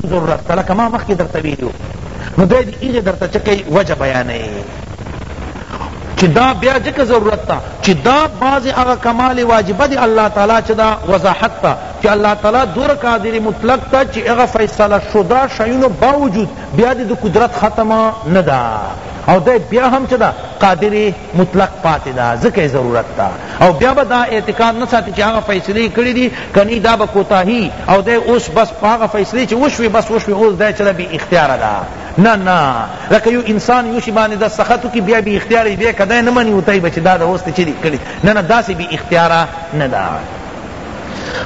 کوم ضرورت ته لکه ما مخکې درته ویلي وو نو دی د هغې درته څه کوي وجه بیانوي چې دا بیا ځکه ضرورت ته چې دا بعض هغه کمال واجبه دی الله تعالی چې دا وضاحت ته چې الله تعالی دور قادر مطلق ته چې هغه فیصله شده شیونو باوجود بیا د قدرت ختمه نه ده او دی بیا هم چې دا قادر مطلق پاتی ده ځکه یې ضرورت ده او بیا به دا اعتقاد نه ساتی چی هغه فیصلی یې کړی دی کنی دا به کوتاهی او دی اوس بس په هغه فیصلی چی وشوی بس وشوی اوس دی چه ده بی اختیاره ده نه نه لکه یو انسان یو شی باندې د سخط کی بیا بی اختیاره بیا کده نه منی وتای بچ دا د اوس ته چی کړی نه نه داسې بی اختیاره نه ده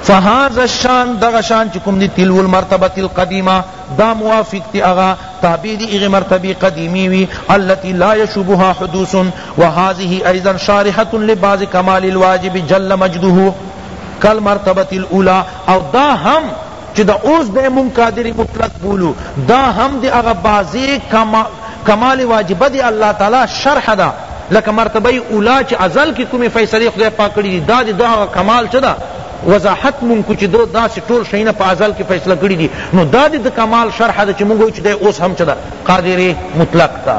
فهذا الشان دغه شان چکم دی تلو المرتبه القدیمه دا موافق تی هغه تابع دی هغه مرتبه قدیمی وی التي لا يشبها حدوث وهذه ايضا شارحه لبعض كمال الواجب جل مجده كالمرتبه الاولى او دا هم چی دا اوس بے من قادر مطلق بولو دا ہم دی اغا بازی کمال واجبہ دی اللہ تعالی شرح دا لکہ مرتبہ اولا چی ازل کی کمی فیصلی خدای پاک کری دا دی دا اغا کمال چی دا وضاحت مونږ کو چی دو داسی ټول شیونه په ازل کی فیصله کړی دی نو دا دی د کمال شرح ده چی مونږ وایو چی دی اوس هم چه ده قادر مطلق ده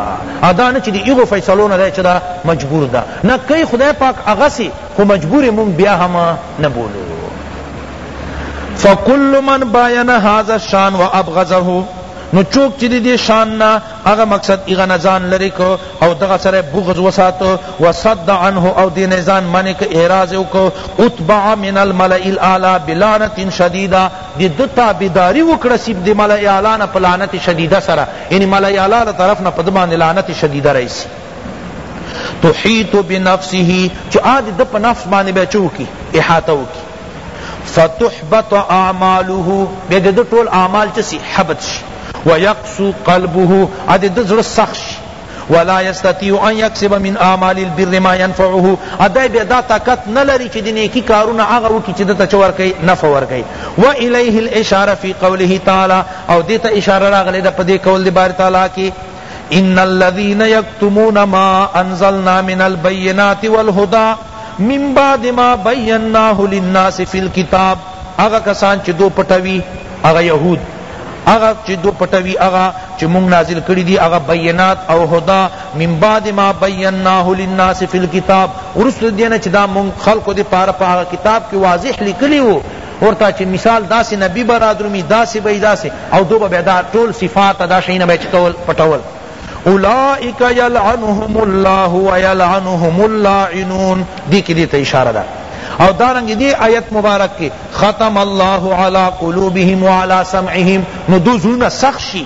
او دا نه چی دی هغو فیصلو نه دی چه ده مجبور ده نه کئی خدای پاک هغسی خو مجبور مونږ بیا هم نه بولو فکل من باین هذا الشان وابغضه نو چوک چی دی دی شان نا هغه مقصد هغه نه ځان لری کړ او دغه سره یې بغض وساته وصد عنه او دې نه یې ځان منع کړ اعراض یې وکړ اتبع من الملأ الاعلی بلعنت شدیدة د ده تابعداري وکړه سی د ملأ اعلی نه په لعنت شدیدة سره یعنی ملأ اعلی له طرف نه په ده باندې لعنت شدیدة راسي تحیط بنفسه چی آ د ده په نفس باندې بیا چه وکړي احاطه وکړي فتحبط اعماله بیا د ده ټول اعمال چه سی حبط شي ويقسو قلبه ا د ده زړه سخت شي ولا يستطيع ان يكسب من اعمال البر ما ينفعه ادا بیا دا طاقت نه لري چې د نیکی کارونه هغه وکړي چې دته چور کوي نفع ور کوي و الیه الاشاره فی قوله تعالی او دته اشاره راغله د پدې قول دی بار تعالی کې ان الذین یکتمون ما انزلنا من البینات والهدی من بعد ما بیناه للناس فی الکتاب هغه کسان چې دو پټوي هغه یهود هغه چې دو پټوي هغه چې مونږ نازل کړی دي هغه بینات او هدا من بعد ما بیناه للناس فی الكتاب ورسل دینه چې دا مونږ خلق دې پاره په کتاب کې واضح لیکلی وو ورته چی مثال داسی نبی به رادرومی داسی به داسی او دو به بیا دا ټول صفات دا شیونه به چتول پټول اولئک یلعنهم الله ویلعنهم اللاعنون دی کی دیتا اشاره دا او دارنگ دی آیت مبارک کی ختم الله علی قلوبهم وعلی سمعهم نو دو زړونه سخت شي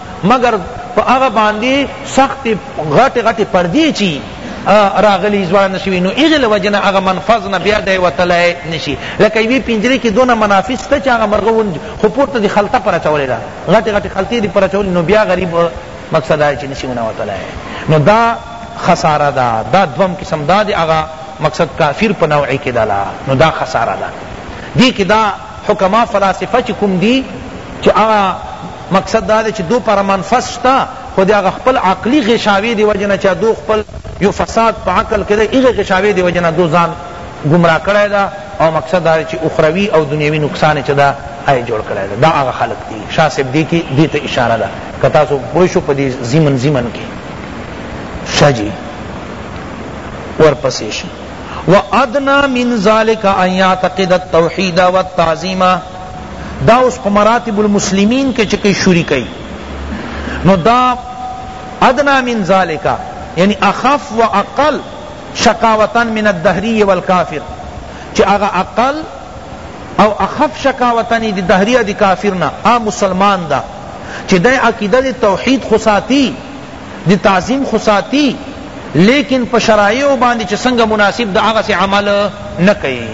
مګر په هغه باندی سختی غټی غټی پردی چی راغلی زوړ نشوی نو ایغه لوجنه هغه منفذ نه بیا دی وتلای نشی لکه وی پنجری کی دونه منافس ته چا مرغون خو پورته دی خلطه پر چولې دا غټی غټی خلطی دی پر چولې نو بیا غریب مقصد دا چی نشی ونه وتلای نو دا خساره دا دا دوم قسم دا دی هغه مقصد کافر په نوعی کې دلا نو دا خساره دا دی کې دا حکما فلاسفه چې کوم دی چې هغه مقصد دا دی چی دو پاره منفس شته خو د هغه خپل عقلی غشاوی دی وجه نه چه دو خپل یو فساد په عقل کی دی هغه غشاوی دی وجه نه دو ځان ګمراه کړی ده او مقصد دا دی چی اخروی او دنیوی نقصان یې چه ده هغه جوړ کړی ده دا هغه خلق دی شاه صاحب دی کی دی ته اشاره ده که تاسو پوه شو په دی ضمن ضمن کی شه جی ورپسی شی وادنی من ذلک ان یعتقد التوحید والتعظیم دا اوس په مراتب المسلمین کې چې کوي شریک ای نو دا ادنا من ذالک یعنی اخف و اقل شقاوتن من الدهری والکافر چې هغه اقل او اخف شقاوتن دی دهری دی کافر نه ا مسلمان دا چې د عقیده توحید خو ساتي دی تعظیم خو ساتی لیکن په شرایعو باندې چې څنګه مناسب د هغه سي عمل نه کوي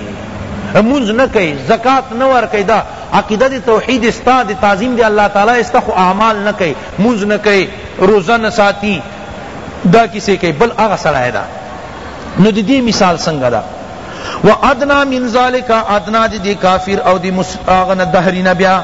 منځ نه کوي زکات نه ور کوي دا عقیده دی توحید استا دی تعظیم دی الله تعالی استا خو اعمال نه کوي منځ نه کوي روزه نه ساتي دا کیسه کوي بل هغه سره ده نو د دې مثال څنګه ده و ادنا من ذالک ادنا دی کافر او دی اغنه دهری نبیا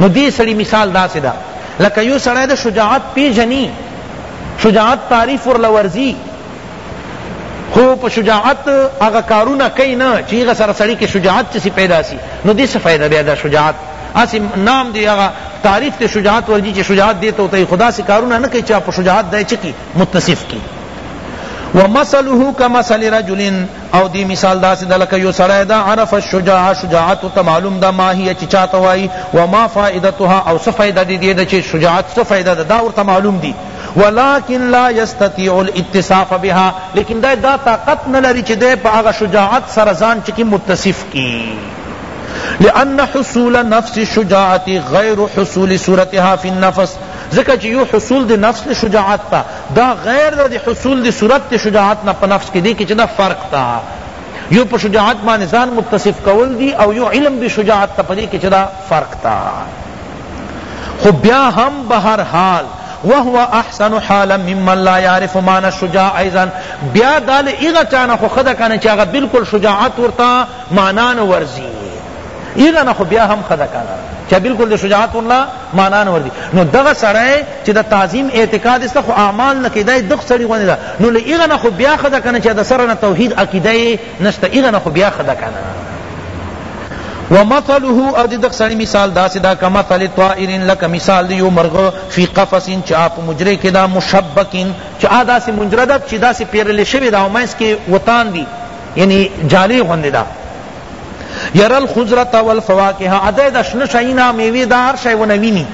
نو دې سړي مثال داسې ده لکه یو سړی د شجاعت پیژني شجاعت تعریف ورله ورځي خو په شجاعت هغه کارونه کوي نه چې هغه سره سړي کې شجاعت چې پیدا سي نو دې څه فایده بیا دا شجاعت اسی نام دی هغه تعریف ته شجاعت ورجی چې شجاعت دیته ہوتا خدا سے کارونه نه کوي چې په شجاعت دای چکی متصف کی ومثله کمثل رجل او دی مثال داسی ده لکه یو سړی ده عرف الشجاع شجاعت ورته معلوم ده ما هی چی چاته وایی و ما فائدتها او څه فائده دی دیده چی شجاعت څه فائده ده دا ورته معلوم دی ولکن لا یستطیع الاتصاف بها لیکن دا دا طاقت نلری چی ده په هغه شجاعت سره ځان چکی متصف کی لأن حصول نفس الشجاعت غیر حصول صورتها فی النفس ذکر چی یو حصول دی نفس شجاعت تا دا غیر ده د حصول د صورت د شجاعت نه په نفس کی دی که چه دا فرق تا یو په شجاعت باندې ځان متصف کول دی او یو علم به شجاعت ته پدې کې چې دا فرق تا خو بیا هم به هر حال وهو احسن حالا ممن لا يعرف معنى الشجاع ايضا بیا دال ایغا چانه خو خدا کنه چې هغه بالکل شجاعت ورته معنا نه ورزي ایغا نه خو بیا هم خدا کنه چې بالکل شجاعت ورنه معنی نه ورځی نو دغه سړی چی د تعظیم اعتقاد است خو اعمال نه کیدای دغ سړی غوندی ده نو له ایغه نه خو بیا خدا کنه چی د سره نه توحید عقیده نشته ایغه نه خو بیا خدا کنه ومثله او دغ سړی مثال داسې دا کمثل طائر لک مثال یو مرغ فی قفص چا په مجره کې دا مشبکین چا داسې مجره ده چې داسې پیرل شوی دا مینس کې وتان دی یعنی جالی غوندی ده یری الخضرة والفواکه عدی دا شنه شاینا میوی دا هر شای ونه وینی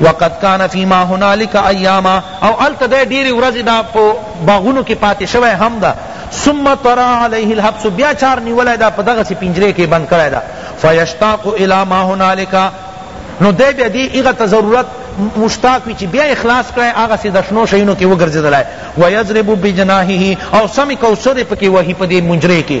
وقد کان فی ما هنالک ایاما او الته دی ډیری ورځی دا په باغونو کی پاتی شوی هم دا ثم طرا علیه الحبس بیا چار نیولی دا په دغه سی پنجره کی بند کړی دا فیشتاق الی ما هنالک نو دی بیا دی ایغه ته ضرورت مشتاق وی چی بیا اخلاص کړی هغه سی دشنو شینو کی وګرځیدلای و یضرب بجناحه او سم کوسر پکی وهی پدی منجری کی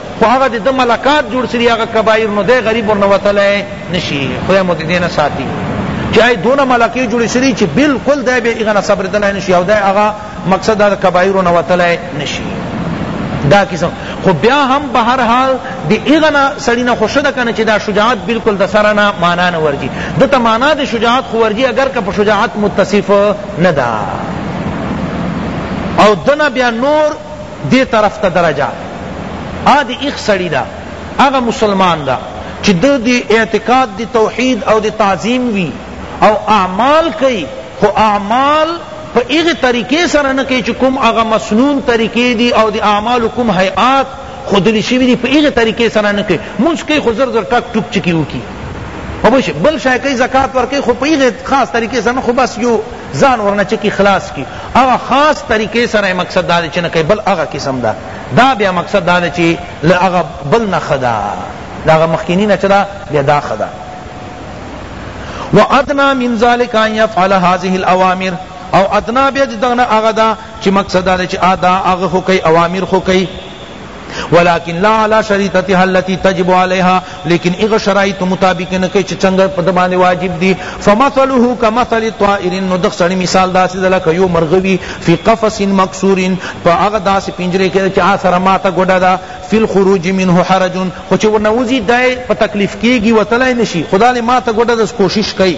خو هغه د ده ملکات جوړ سری هغه کبایر نو دی غریب ورنه وتلی نشي خدای مو د دې نه ساتي چې ای دونه ملکې جوړې سری چې بالکل دی به هغه نه صبرېدلی نشي او دی هغه مقصد د کبایرو نه وتلی نشي دا کیسه خو بیا هم به هر حال د هغه نه سړي نه خوښه ده که نه چې دا شجاعت بالکل د سره نه معنا نه ورځي ده ته معنا د شجاعت خو ورځي اګر که په شجاعت متصف نه ده او دنه بیا نور دې طرف ته درجه آ د ایخ سړی ده هغه مسلمان ده چی ده د اعتقاد د توحید او د تعظیم وی او اعمال کئی خو اعمال په ایغ طریقې سره نه کئی چی کوم هغه مسنون طریقې دی او د اعمال کوم هیئات خودلی شوی دی په ایغ طریقې سره نه کئی منس کئی خو زر زر ټک ټوک چکی وکی بل شای کئی زکاة ورکئی خو په ایغ خاص طریقې سره نه خو بس یو ځان ورنه چکی خلاص کی هغه خاص طریقې سره مقصد دا چې نه کوي بل هغه قسم دا دا بیا مقصد دا چې له هغه بل نه خدا دا هغه مخکینی نه چدا بیا دا خدا وادنا من ذلك ان يفعل هذه الاوامر او ادنا بیا دغه هغه دا چې مقصد دا چې ادا هغه خو کوي اوامر خو کوي ولكن لا على شريطتها التي تجب عليها لیکن اغه شرایط مطابق نه کې چې څنګه په باندې واجب دي فمثله كمثل الطائر نو دغ سړی مثال داسې دلا ک یو مرغوی فی قفص مکسور په هغه داسې پنجره کې چې اثر ماته ګډه ده فی الخروج منه حرج خو چې ورنوزی دای په تکلیف کیږي وتلای نشي خدای ماته ګډه د کوشش کوي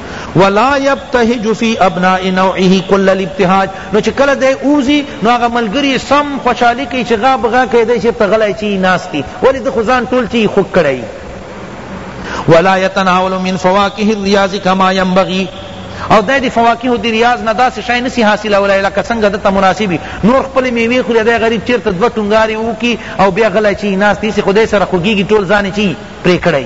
ولا یبتهج فی ابناء نوعه کل الابتهاج نو چه کله دی اوزی نو هغه ملګری سم خوشحالی کئی چه غا بغا کئی دی چرته غلی چی ناست تی ولی ده خو ځان ټول چی خوږ کړی ولا یتناول من فواکه الریاض کما ینبغی او دای دی فواکه دی ریاض نه داس شای نسی حاصل اولای لکه څنګه دته مناسبی نور خپل میوه خو دی غریب چیرته دو ټنګاری وکی او بیا غلی چی ناس تیسی خدای سره خوګیږي ټول ځان چی پریکړی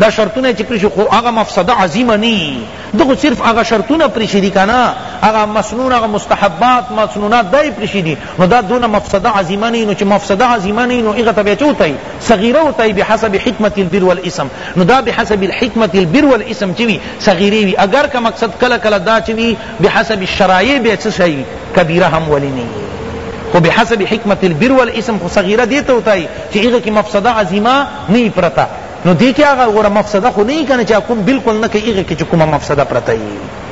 دا شرطونه چی پریشی خو هغه مفسده عظیمه نی ده خو صرف هغه شرطونه پریشی دی کنا هغه مسنون هغه مستحبات مسنونات دا پریشی دی نو دا دون مفسده عظیمه نی نو چی مفسده عظیمه نی نو هغه تبع چو تای صغیره و تای بحسب حکمت البر والاسم نو دا بحسب الحکمت البر والاسم چی وی صغیره وی اگر که مقصد کلا کلا دا چی وی بحسب الشرایع بیا چه شای کبیره هم ولی نی خو بحسب حکمت البر والاسم خو صغیره دیتا ہوتا ہے چی اغا کی مفسدہ عظیمہ نہیں پرتا نو دې کې هغه ګوره مفسده خو نه کنه چې کوم بالکل نه کوي هغه کې چې کومه مفسده پرته وي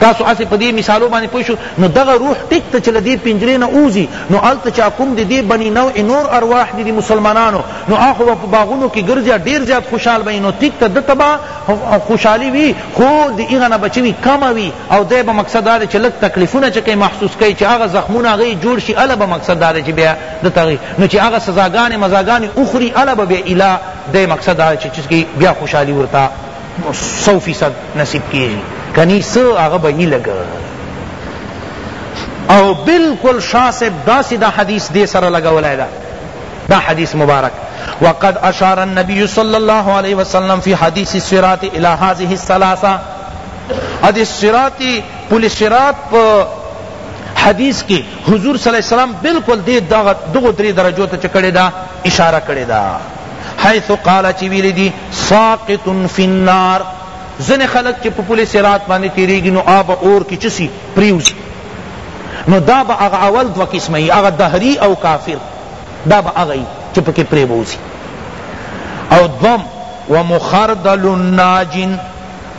تاسو اسی په دې مثالو باندې پوه شو نو دغه روح ټیک ته چې له دې پنجرې نه ووځي نو هلته چې کوم د دې بني نوع نور ارواح دي د مسلمانانو نو هغه به په باغونو کې ګرځي ډېر زیات خوشحال به نو ټیک ته ده ته به خوشحالي وي خو د هغه نه به چې وي کمه وي او دی به مقصد دا دی چې لږ تکلیفونه چې کوي محسوس کوي چې هغه زخمونه هغه یې جوړ شي هله به مقصد دا دی چې بیا د تغی نو چی هغه سزاګانی مزاګانی اوخوری اله به بیا اله دی مقصد دا چی چی بیا خوشحالی ورته سو فیصد نصیب کیږی کنی څه هغه به یی لګه او بالکل شاہ صاحب دا سی دا حدیث دے سر لگا ولائے دا دا حدیث مبارک وقد اشار النبی صلی اللہ علیہ وسلم فی حدیث السرات الى هذه الثلاثه ادی السرات پولی سرات پا حدیث کی حضور صلی الله علیه وسلم بلکل دې دغو درې درجو ته چه کړې ده اشاره کړې ده حیث قال چه ویلی دی ساقط فی النار ځنې خلق چه په پل صراط باندې تیریږي نو آب اور کی چسی پریوزی نو دا به هغه اول دوه قسمه ای هغه دهری او کافر دا به هغه ای چه پکې پریوزی او دوم ومخردل الناجن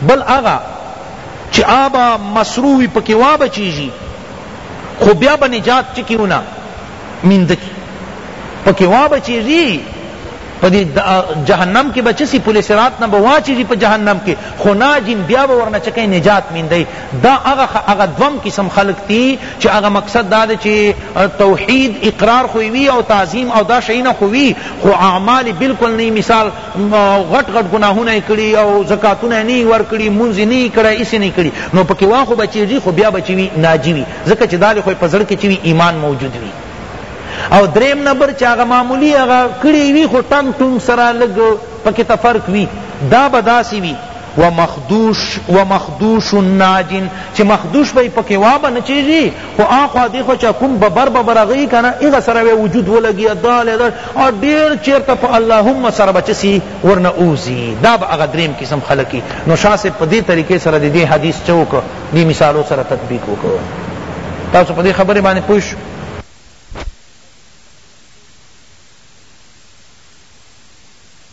بل هغه چه آبا مسروی پکې وابچیږي خو بیا به نجات چکی اونا میند کی پکی وا بچی ری پا دی جہنم کی بچسی پل سرات نا بوا چیزی پا جہنم کی خونا جن بیا ورنا چکے نجات میندئی دا اغا خ... اغا دوم قسم خلق تی چی اغا مقصد دا دے چی توحید اقرار خوی وی او تعظیم او دا شئینا خوی خو اعمال بالکل نئی مثال غټ غټ ګناهونه یې کړي او زکاتونه نه یې ورکړي مونځ یې نه یې کړی هېڅ یې نه کړي نو په کې واخو به چېږي خو بیا به چې وي ناجي وي ځکه چې دا خو یې په زړه کې چې وي ایمان موجود وي او دریم نمبر چې هغه معمولي هغه کړی وي خو ټنګ ټونګ سره لږ په کې تفرق وي دا به داسې وي و مخدوش و مخدوش ناجن چې مخدوش به پکې وابه نه چیږي خو آخوا دیخوا چه کوم ببر ببر هغه یی کنه هغه سره به وجود ولګی دا له دا او ډیر چیرته په اللهم سره به چسی ورنه اوزی دا به هغه دریم قسم خلق یی نو شاه صاحب په دی طریقه سره دی دی حدیث چه وکړ دی مثالو سره تطبیق وکړ تاسو په دی خبره باندې پوه شو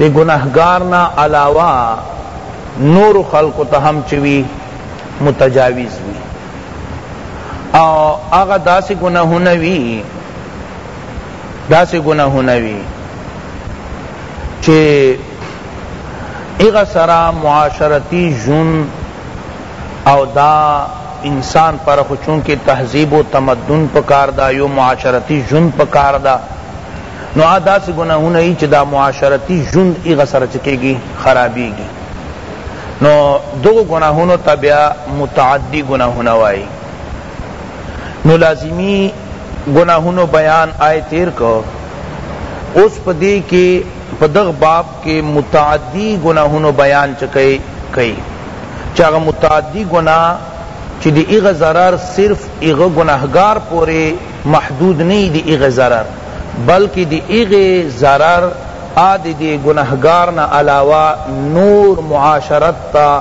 د ګنهګار نه علاوه نورو خلقو ته هم چه وی متجاوز وی او هغه داسې ګناهونه وی داسې ګناهونه وی چې هغه سره معاشرتی ژوند او دا انسان پر خو چونکه تهذیب و تمدن پکار دا یو معاشرتی ژوند پکار دا نو هغه داسې ګناهونه يي چې دا معاشرتي ژوند هغه سره څه کيږي خرابيږي نو دغو ګناهونو ته بيا متعدي ګناهونه وايي نو لازمي گناہونو بیان آئے تیر کو اس پا دے کے پا دغ باب کے متعدی گناہونو بیان چکے کئی چاگا متعدی گناہ چی دی اغا ضرر صرف اغا گناہگار پورے محدود نه یی د هغه ضرر بلکه د هغه ضرر آ د دې ګنهګار نه علاوه نور معاشرت ته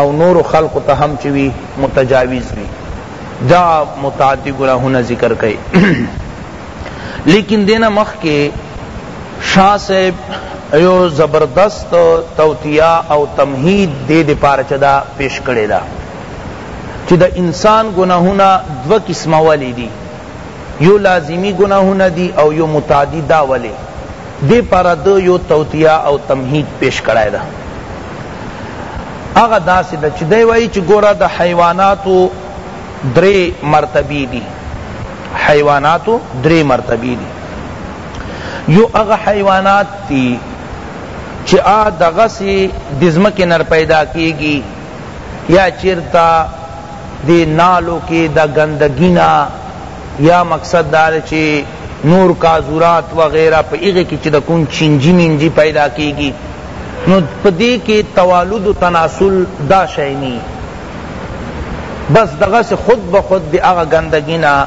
او نورو خلقو ته هم چه وی متجاوز وی دا متعدی ګناهونه ذکر کړی لیکن دې نه مخکې شاه صاحب یو زبردست توتیه او تمهید دې دپاره چه دا پیش کړی ده چی د انسان ګناهونه دوه قسمه ولی دی یو لازمی گناهونه دی او یو متعدی دا ولی دی پارا دو یو توتیا او تمهید پیش کړای دا اغا دا سی دا چی دی وای چی گورا دا حیواناتو درې مرتبی دی حیواناتو درې مرتبی دی یو اغا حیوانات تی چی آ دغسی دزمک نر پیدا کیگی یا چیرته دی نالو کی دا ګندګی نه یا مقصد دا ده چی نور کازورات وغیرہ په هغه کې چې د کوم چینجی مینجی پیدا کیږي نو په دې کې توالد و تناسل دا شی نه بس دغه سے خود به خود دی هغه ګندګی نه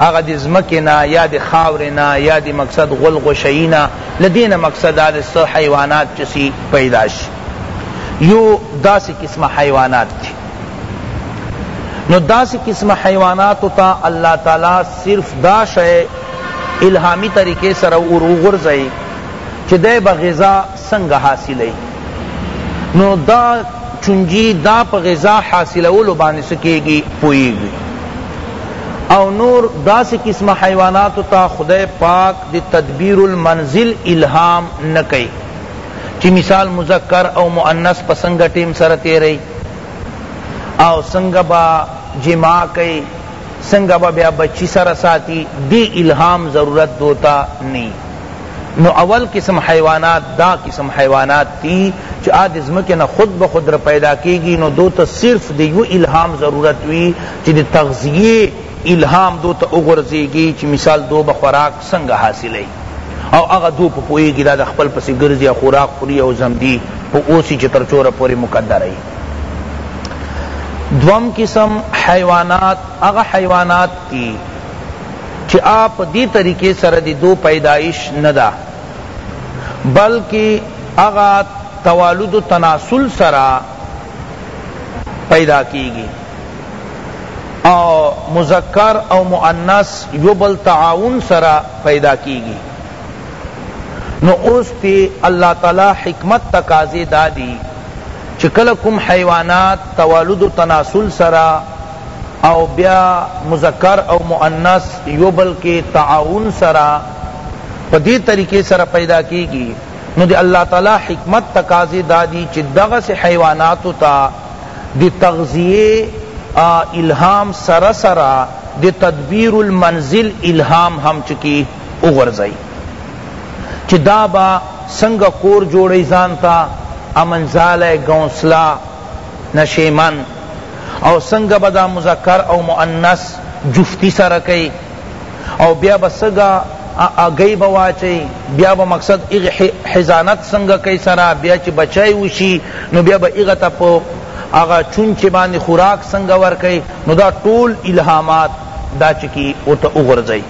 هغه د ځمکې نه یا د خاورې نه یا د مقصد غول غشیی نه له دې نه مقصد دا د حیوانات چې پیدا شي یو داسی قسم حیوانات دی نو داسی قسم حیوانات تا اللہ تعالی صرف دا شئے الہامی طریقے سر اور غرزئی چی دے با غذا سنگ حاصلی نو دا چونجی دا پا غذا حاصلولو باندې سکیگی پویگی او نور داس قسم حیوانات تا خدای پاک دی تدبیر المنزل الہام نکی چی مثال مذکر او مؤنث په سنګه ټیم سره تیری او سنګه به جماع کئی سنګه به بیا بچی سره ساتی دی الهام ضرورت دوتا نی نو اول قسم حیوانات دا قسم حیوانات تی چی آ دی زمکی نه خود به خود را پیدا کیگی نو دوتا صرف دی یو الهام ضرورت وی چی دی تغذیه الهام دوتا اغرزیگی چی مثال دو به خوراک څنګه حاصلوي او هغه دوه په پوهیږي دا د خپل پسې ګرځي او خوراک خوري او زمدي په اوسي چې تر چوره پورې مقدره یي دوم قسم حیوانات هغه حیوانات دي چې آ په دې طریقې سره د دو پیدایش نه ده بلکې هغه توالد و تناسل سره پیدا کیږي او مذکر او مؤنث یو بل تعاون سره پیدا کیږی نو اوس تی الله تعالی حکمت تقاضی دادی چی کله کوم حیوانات توالد و تناسل سره او بیا مذکر او مؤنث یو بل کی تعاون سره په دی طریقی سره پیدا کیږی نو دی الله تعالی حکمت تقاضی دادی چی دغسی حیواناتو تا د تغذیه الهام سره سره د تدبیر المنزل الهام هم چکی وغورځوی چی دا به څنګه کور جوړی ځان ته امن ځالی ګونسلا نشیمن او څنګه به دا مذکر او مؤنث جفتی سره کئی او بیا به سگا اگئی به واچی بیا به مقصد اغ حزانت سنگ کئی سرا بیا چی بچای وشی نو بیا به اغ تا پا اغا چونچ باندی خوراک سنگ ورکئی نو دا ټول الہامات دا چکی ورته وغورځی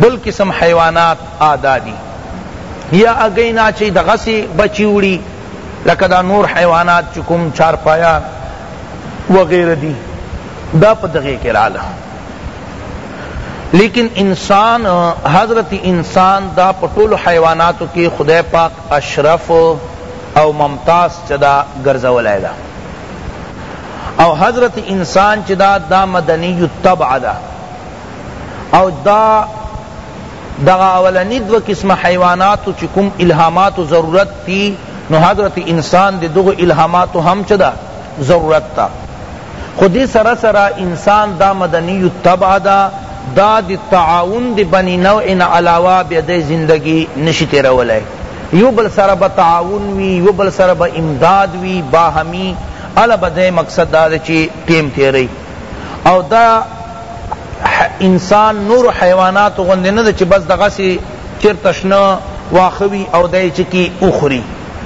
بل قسم حیوانات آدا دی یا اگئی نا چی دغسی بچی وڑی لکه دا نور حیوانات چی کوم چارپایان وغیرہ دی دا په دغه کې رااله لیکن انسان حضرت انسان دا په ټولو حیواناتو کې خدای پاک اشرف او ممتاز چدا ګرځولای دا او حضرت انسان چدا دا مدنی الطبع دا او دا دغه اولنی دو قسم حیواناتو چې کوم الهامات ضرورت تی نو حضرت انسان دې دغه الهامات هم چدا ضرورت ته خو دې سره سره انسان دا مدنی الطبع ده دا د تعاون د بنی نوع نه علاوه بیا دی زندګی نشی تیرولی یو بل سره به تعاون وی یو بل سره به امداد وی باهمی اله به دی مقصد دا ده چی ټیم تیری او دا انسان نور حیوانات غوندې نه ده چې بس دغسې چرته شنه واخوي او دی چکي اخري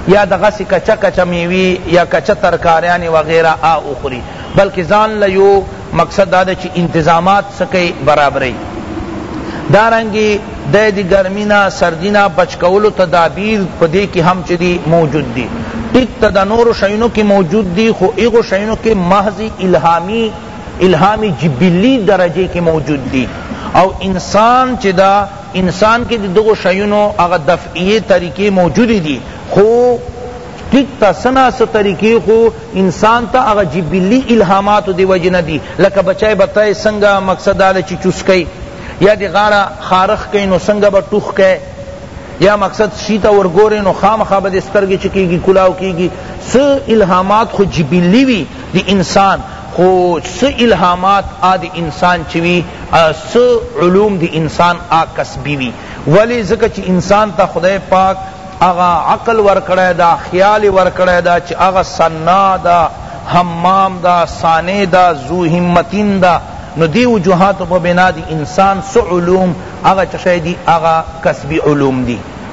یا دغسی کچه کچه میوی یا کچه ترکاریانی وغیره آ وخوری بلکه ځان له یو مقصد داده چی انتظامات څه کړی برابری دارنګه دی دی ګرمی نه سردی نه بچ کولو تدابیر په دی کی هم چی دی موجود دی ټیک ته د نورو شیونو کی موجود دی خو هغو شیونو کی محض الهامی الهامی جبلی درجه کی موجود دی او انسان چی دا انسان کې د دغو شیونو هغه دفعیې طریقې موجودې دي خو ټیک ته څه نا څه طریقې خو انسان ته هغه جبلي الهاماتو دې وجې نه دي لکه بچی به ته څنګه مقصد دا ده چې چوس کوي یا دې غاړه خارښ کوي نو څنګه به ټوخ کوي یا مقصد شی ته ورګورې نو خامخا به دې سترګې چې کېږي کلاو کېږي څه الهامات خو جبلي وي د انسان خو څه الهامات آ د انسان چه وی آ څه علوم د انسان آ کسبی وی ولی ځکه چه انسان ته خدای پاک هغه عقل ورکړی دا خیال یې ورکړی دا چه هغه صناع دا همام دا صانع دا ذو همتین دا نو دی وجوهاتو په بنا د انسان څه علوم هغه چه شی دی هغه کسبی علوم دی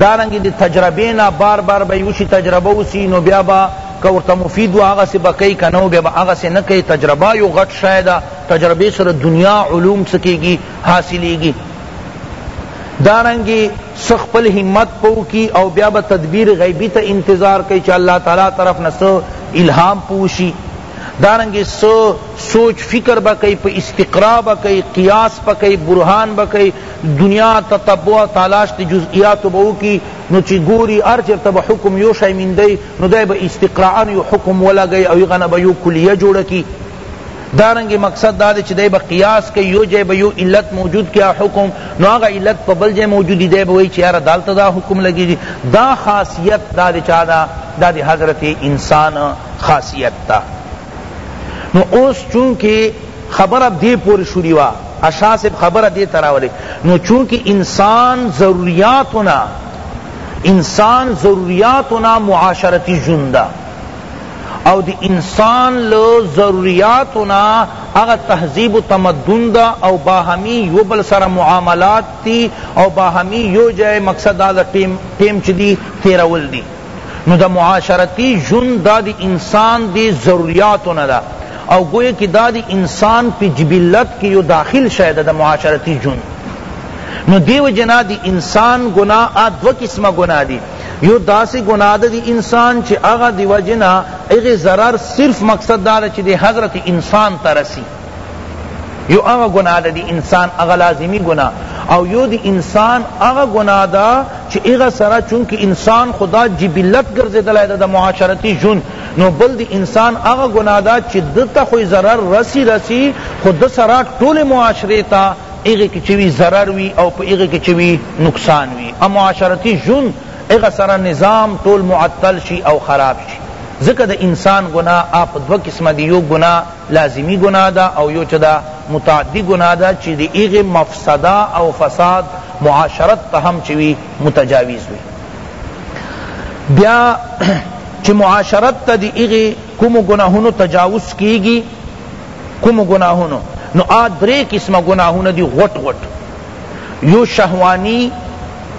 دارنګه د تجربې نه بار بار به وشي تجربه وشي نو بیا به که ورته مفید وه هغسې به کوي که نه وه بیا به هغسې نه کوي تجربه یو غټ شی ده تجربې سره دنیا علوم څه کېږي حاصلېږي دارنګه څه خپل همت په وکړي او بیا به تدبیر غیبي ته انتظار کوي چې الله تعالی طرف نه څه الهام په وشي دارنګه څه سوچ فکر به کئی په استقراء به کئی قیاس به کئی برهان به کئی دنیا تتبع تالاش تی جزئیاتو به وکی نو چی گوری هر چرته به حکم یو شای میندئی نو دی به استقراءا یو حکم ولګئی او هغه نه به یو کلیه جوړه کی دارنگی مقصد دا دے چی دے با قیاس کئی یو جے با یو علت موجود کیا حکم نو آغا علت پا بل جے موجودی دے با وی چی یارا دالتا دا حکم لگی دی دا خاصیت دا دے چا دا دا دے حضرت انسان خاصیت ده نو اوس چونکه خبره دې پورې شوړي وا اشا صاحب خبره دې تراولې نو چونکه انسان ضرورتونه انسان ضرورتونه معاشرتی ژوند او دی انسان لو ضروریاتنا اغا تہذیب و تمدن دا او باہمی یو بل سر معاملات تی او باہمی یو جائے مقصد دا ٹیم چی دی تیرول دی نو د معاشرتی ژوند دا د انسان د ضروریاتو نه ده او گویا که دا د انسان په جبلت کې یو داخل شی ده د معاشرتی ژوند نو دیو جنا دی انسان گناہ آ دو قسم گناہ دی یو داسی گناہ دی انسان چی اغا دیو جنا اغی ضرر صرف مقصد دارا چی دی حضرت انسان ترسی یو هغه گناه ده دی انسان هغه لازمی گناه او یو دی انسان هغه گناه ده چې هغه سره چونکه انسان خدا جبلت ګرځیدلای ده د معاشرتی ژوند نو بل دی انسان هغه گناه ده چې دته خو ضرر رسی رسی خود سره ټول معاشره ته هغه کې چوي ضرر وي او په هغه کې چوي نقصان وي ا معاشرتی ژوند هغه سره نظام ټول معطل شي او خراب شي ځکه د انسان گناه اپ دو قسم دی یو گناه لازمی ګناه ده او یو چه ده متعدی ګناه ده چه دی هغی مفسده او فساد معاشرت ته هم چه وی متجاوز وی بیا چه معاشرت ته دی هغی کوم ګناهونو تجاوز کیگی کوم ګناهونو نو آ درې قسمه ګناهونه دی غټ غټ یو شهوانی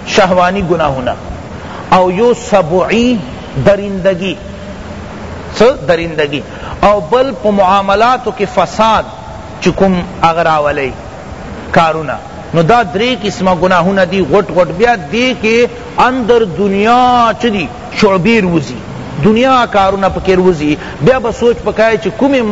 شهوانی ګناهونه او یو سبعی درندگی درندگی او بل په معاملاتو کې فساد چې کوم هغه راولي کارونه نو دا درې قسمه ګناهونه دي غټ غټ بیا دې کې اندر دنیا چې دي شعبې روزي دنیا کارونه پکې روزي بیا به سوچ پکای چې کومې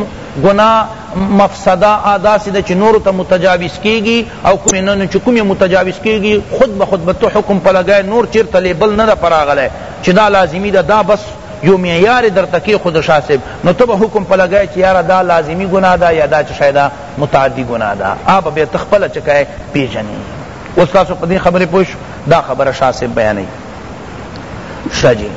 گناہ مفسدہ آداسی دا چی نورو تا متجاوز کیگی او کمی ننو چی کمی متجاوز کیگی خود بخود بتو حکم پلگئے نور چیر تلیبل ندا پراغلے چی دا لازمی دا دا بس یو معیار درته کیښود شاه صاحب نو ته به حکم په لګای چی یاره دا لازمی ګناه ده یا دا چه شی ده متعدی ګناه ده آ به بیا ته خپله چه کای پیژنی اوس تاسو په دی خبری پوه شو دا خبره شاه صاحب بیانوی شه جی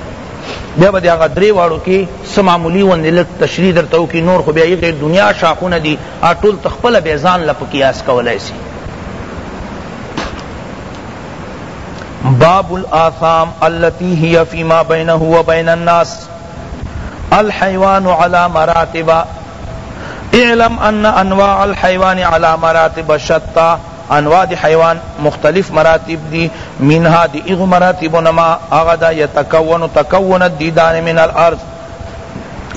بیا به هغه درې واړو کې څه معمولي غوندې لږ تشریح درته وکړي نور خو بیا هغې دنیا شاخونه دي ټول ته خپله بیا ځان له په قیاس کولی سي باب الآثام التي هي فيما بينه وبين الناس الحيوان على مراتب اعلم ان انواع الحيوان على مراتب شتى انواع دی حیوان مختلف مراتب دی منها دی اغ مراتب نما اغدا یتکون تکون دیدان من الارض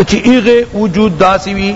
چی اغ وجود داسی وی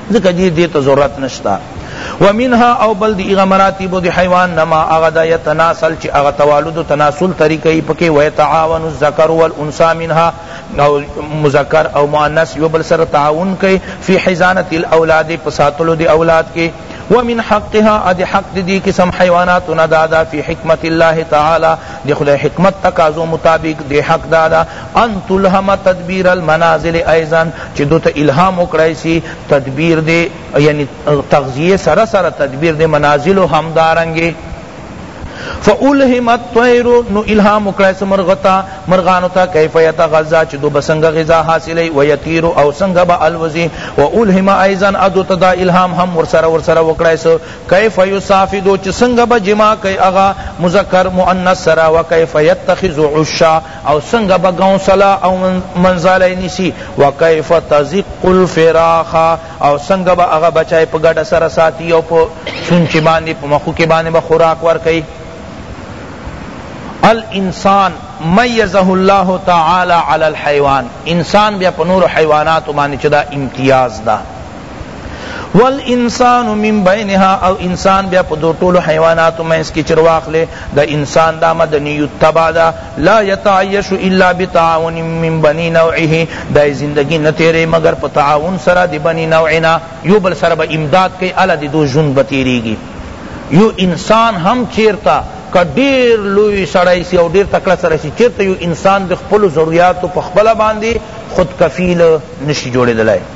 ځکه دې دې ته ضرورت نشته ومنها او بل دی اغا مراتب دی حیوان نما اغا دا یتناسل چی اغا توالد و تناسل طریقی پکی ویتعاون الذکر والانسا منها او مذکر او مؤنث یو بل سره تعاون کوي فی حزانه الاولاد پساتلو دی اولاد کې ومن حقها اد حق دی قسم حیوانات ندادا فی حکمت الله تعالی دی خدای حکمت تقاضو مطابق دی حق دادا ان تلهم تدبیر المنازل ایضا چی دو ته الهام وکړای سی تدبیر دی یعنی تغذیه سره سره تدبیر دی منازل هم دارنګه فالهم الطير نو الهام وکړای سی مرغتا مرغانو ته کیف یتغذا چی دو بسنګ غذا حاصلی و یطیر او سنګ با الوزی و الهم ایضا ادو تدا الهام هم ور سره ور سره وکړای سو کیف یصافدو چی سنګ با جما کای اغا مذکر مؤنث سرا و کیف یتخذ عشا او څنګه به ګونسله او منځالی نیسی وکیف تزق الفراخ او څنګه به هغه بچی په ګډه سره ساتی او په سونچی باندی په مښوکی باندی به خوراک ورکوی الانسان میزه الله تعالی علی الحیوان انسان بیا په نورو حیواناتو باندی چه دا امتیاز ده والانسان من بینها او انسان بیا په دو ټولو حیواناتو منځ کې چرواخ لې د انسان دا مدنی تبع دا لا یتعیش الا بتعاون من بنی نوعه دا زندگی نه تیرې مگر په تعاون سره د بنی نوعنا یو بل سره به امداد کوي الا د دو ژوند به تیریږي یو انسان هم چیرتا که ډیر لوی سړی سی او ډیر تکړه سړی سی چیرته یو انسان د خپل ضرورتو په خپل باندې خود کفیل نشي جوړېدلای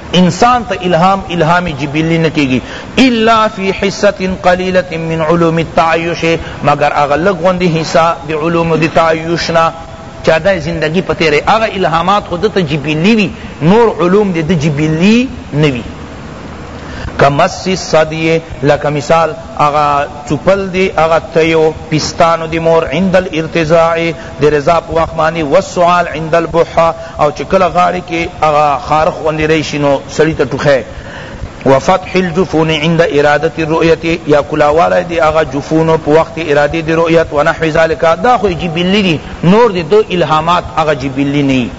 انسان ته الهام الهام جبلی نه کیږی الا فی حصه قلیلة من علوم التعیش مگر هغه لږ غوندی حصه د علوم د تعیش نه چا دا زندگی په تیره هغه الهامات خو دته جبلی وی نور علوم دی د جبلی نه وی کمس الصدی لکه مثال اغا چپل دی اغا تیو پستانو دی مور عند الارتزاع د رضا په وخت باندې والسعال عند البحه او چې کله غاړې کې هغه خارخ غوندې راشي نو سړي ته ټوخی وفتح الجفون عند اراده الرؤیت یا کلاواله دی هغه جفون په وخت اراده دی رؤیت ونحو ذالک دا خو جبلی دی نور دی دو الهامات هغه جبلی نه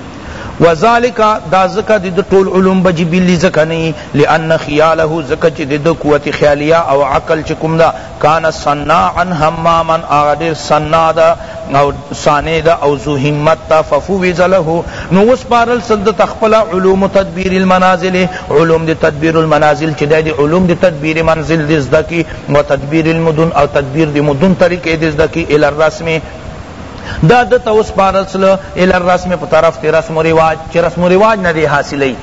وذالک دا زکه د ټول علوم بجبلی زکه نه لئن خیاله زکه چې د قوت خیالیه او عقل چې کوم دا کان صناعا هماما هغه ډیر صناع ده او صانع ده او ذو همت ده ففوض له نو وسپارل سل ده خپل علوم تدبیر المنازل علوم ده تدبیر المنازل چې ده علوم ده تدبیر منزل ده زده کی و تدبیر المدن او تدبیر ده مدن طریقې ده زده کی ال الرسم دا د توس پارسل ال الرسم په طرف تی رسم و رواج چې رسم و رواج نه دی حاصلې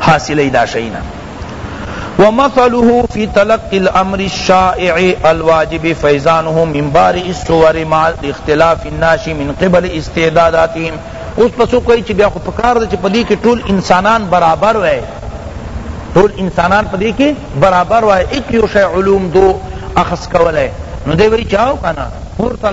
حاصلی دا شئینا ومثله في تلقي الامر الشائع الواجب فيضانه من بارئ الصور مع الاختلاف الناشئ من قبل استعداداتهم اوس پسو کوي چې بیا خو پکار ده چې پدې کې ټول انسانان برابر وای ټول انسانان پدې کې برابر وای ایک یو شی علوم دو اخص کولای نو دی وی چاو کنه پورته